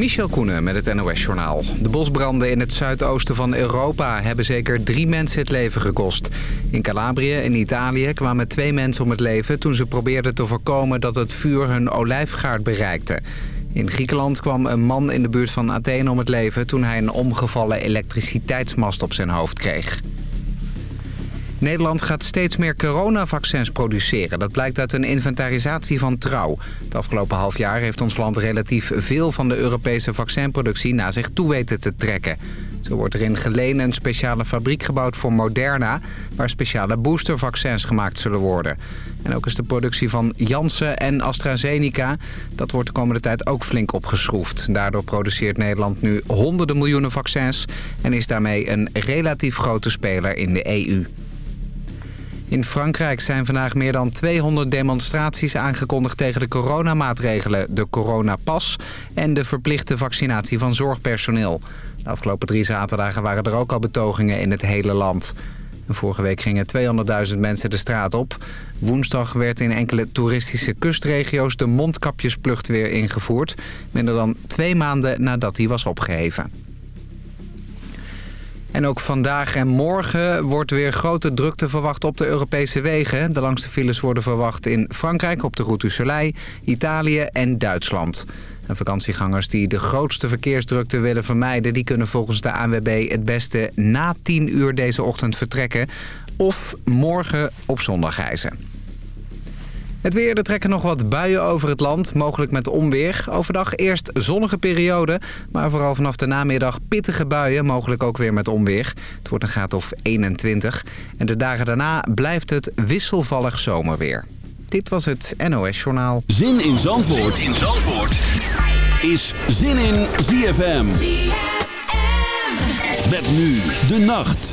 Michel Koenen met het NOS-journaal. De bosbranden in het zuidoosten van Europa hebben zeker drie mensen het leven gekost. In Calabrië in Italië kwamen twee mensen om het leven... toen ze probeerden te voorkomen dat het vuur hun olijfgaard bereikte. In Griekenland kwam een man in de buurt van Athene om het leven... toen hij een omgevallen elektriciteitsmast op zijn hoofd kreeg. Nederland gaat steeds meer coronavaccins produceren. Dat blijkt uit een inventarisatie van Trouw. Het afgelopen half jaar heeft ons land relatief veel van de Europese vaccinproductie naar zich toe weten te trekken. Zo wordt er in Geleen een speciale fabriek gebouwd voor Moderna... waar speciale boostervaccins gemaakt zullen worden. En ook is de productie van Janssen en AstraZeneca... dat wordt de komende tijd ook flink opgeschroefd. Daardoor produceert Nederland nu honderden miljoenen vaccins... en is daarmee een relatief grote speler in de EU. In Frankrijk zijn vandaag meer dan 200 demonstraties aangekondigd tegen de coronamaatregelen, de coronapas en de verplichte vaccinatie van zorgpersoneel. De afgelopen drie zaterdagen waren er ook al betogingen in het hele land. vorige week gingen 200.000 mensen de straat op. Woensdag werd in enkele toeristische kustregio's de mondkapjesplucht weer ingevoerd. Minder dan twee maanden nadat die was opgeheven. En ook vandaag en morgen wordt weer grote drukte verwacht op de Europese wegen. De langste files worden verwacht in Frankrijk op de Route Soleil, Italië en Duitsland. En vakantiegangers die de grootste verkeersdrukte willen vermijden... die kunnen volgens de ANWB het beste na 10 uur deze ochtend vertrekken... of morgen op zondag reizen. Het weer, er trekken nog wat buien over het land, mogelijk met onweer. Overdag eerst zonnige periode, maar vooral vanaf de namiddag pittige buien, mogelijk ook weer met onweer. Het wordt een graad of 21. En de dagen daarna blijft het wisselvallig zomerweer. Dit was het NOS Journaal. Zin in Zandvoort, zin in Zandvoort. is Zin in ZFM. ZFM. Met nu de nacht.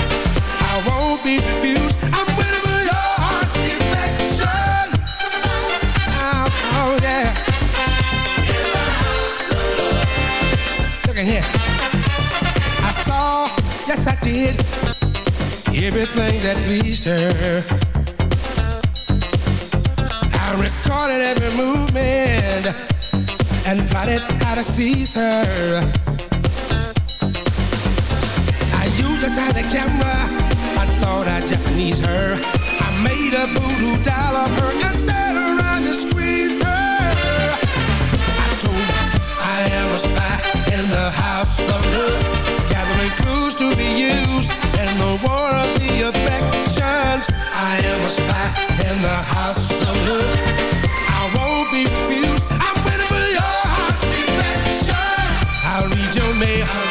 I. Oh, oh here. I saw, yes I did, everything that pleased her. I recorded every movement and plotted how to seize her. I used a tiny camera. I thought I'd Japanese her. I made a voodoo doll of her and sat around and squeezed her. I told her I am a spy in the house of love, gathering clues to be used in the war of the affections. I am a spy in the house of love. I won't be refused. I'm waiting for your heart's defection. I'll read your mail.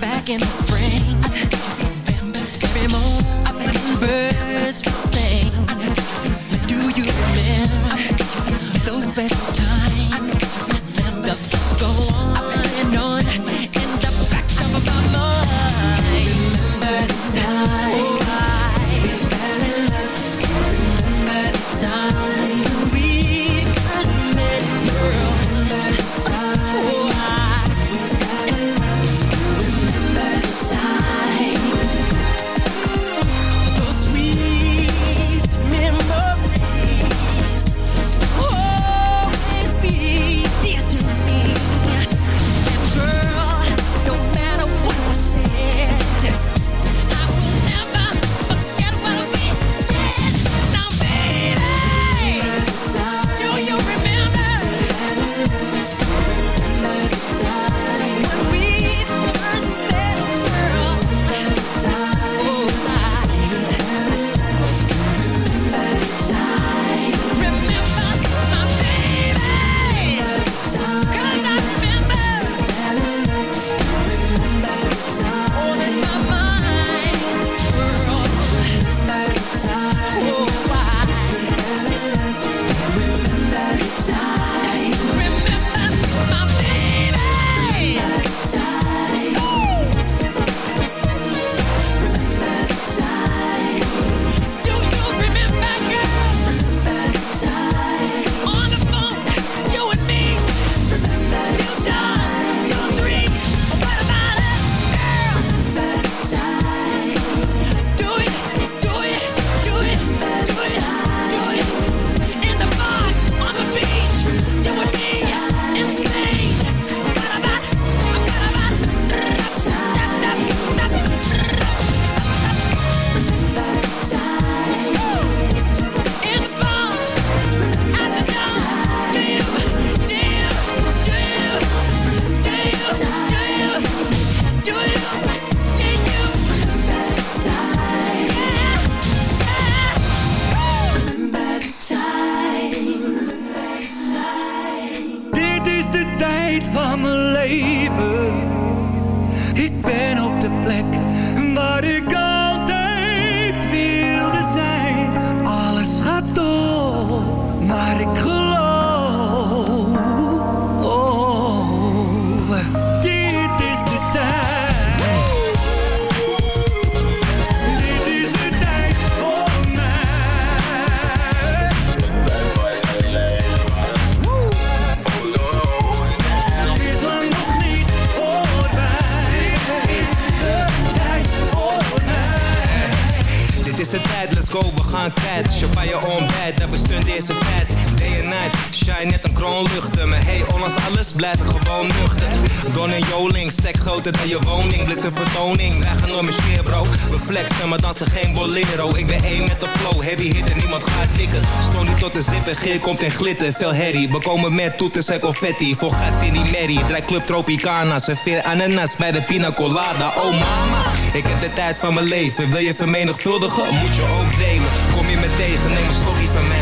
Back in the spring. Glitter, veel herrie. We komen met toeters en confetti, voor gas in die merrie. Draai Club Tropicana, serveer ananas bij de pina colada. Oh mama, ik heb de tijd van mijn leven. Wil je vermenigvuldigen, moet je ook delen. Kom je me tegen, neem een sorry van mij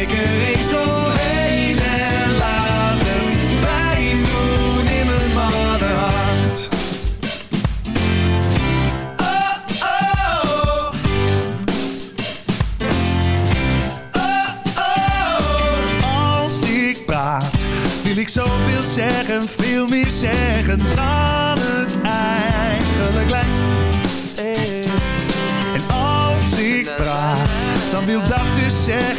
Ik er eens doorheen en laten het doen in mijn mannenhart. Oh, oh, oh. oh, oh. Als ik praat, wil ik zoveel zeggen, veel meer zeggen.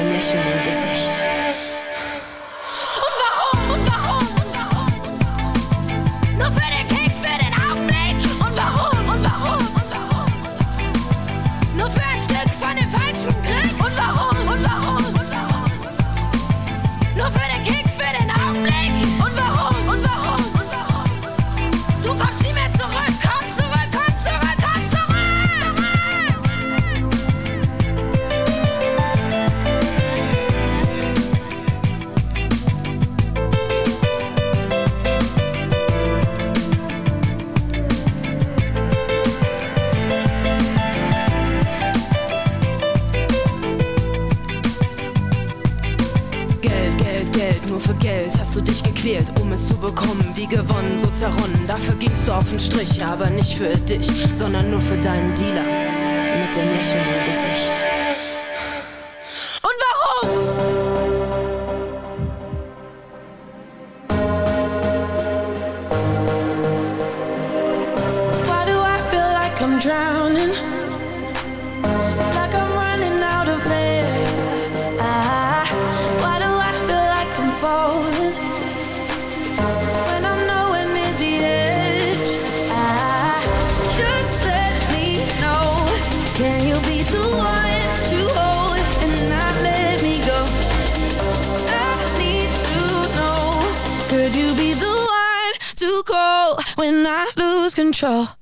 Menschen im Gesicht. control.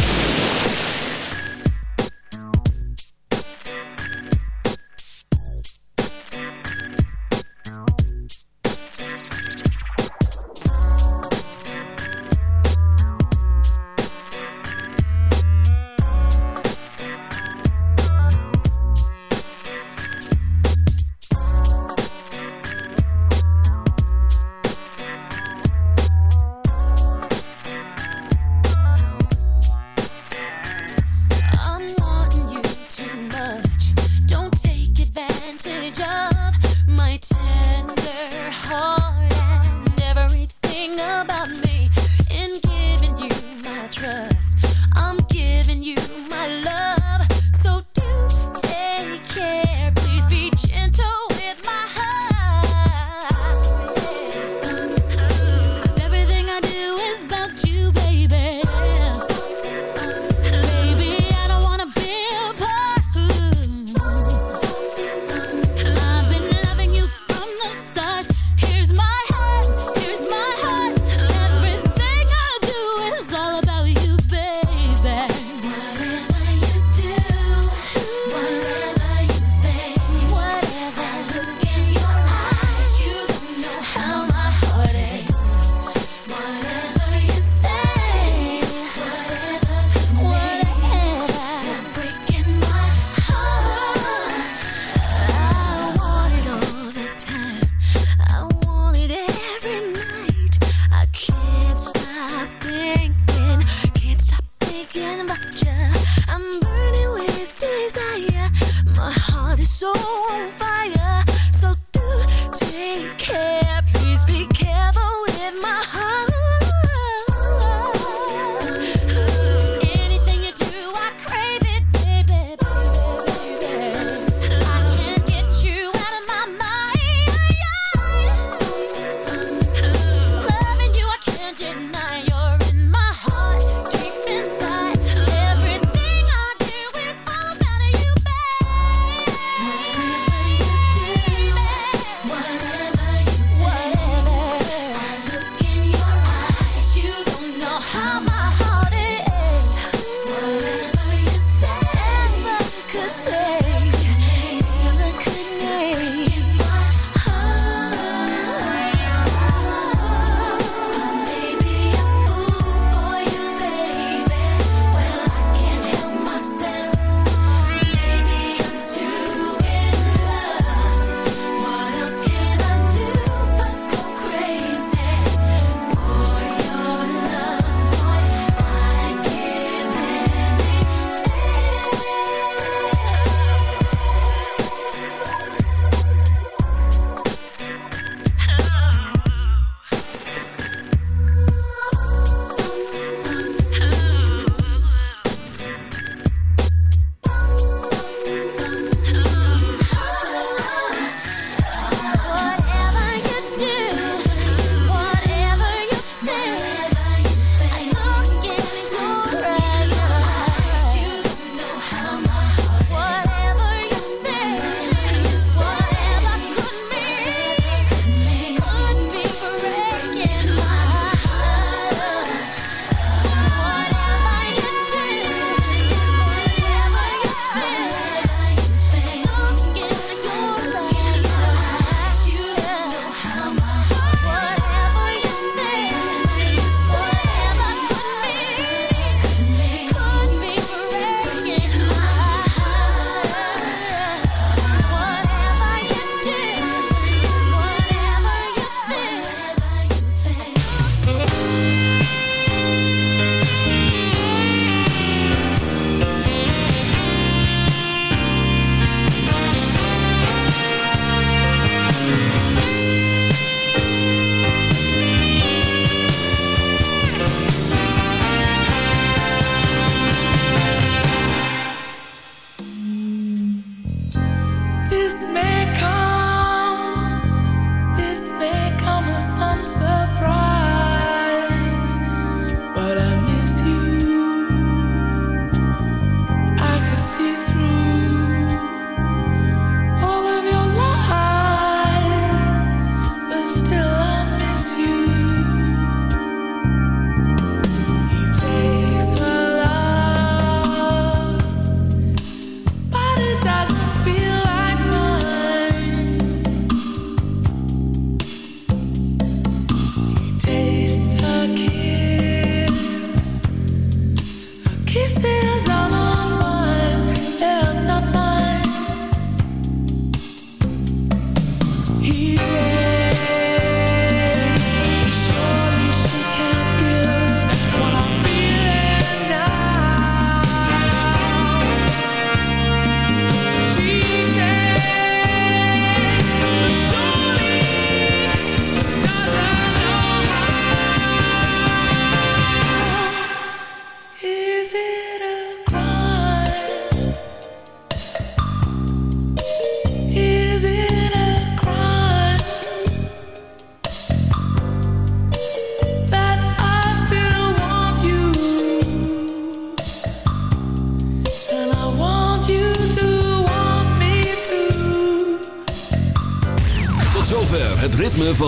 giving you my love.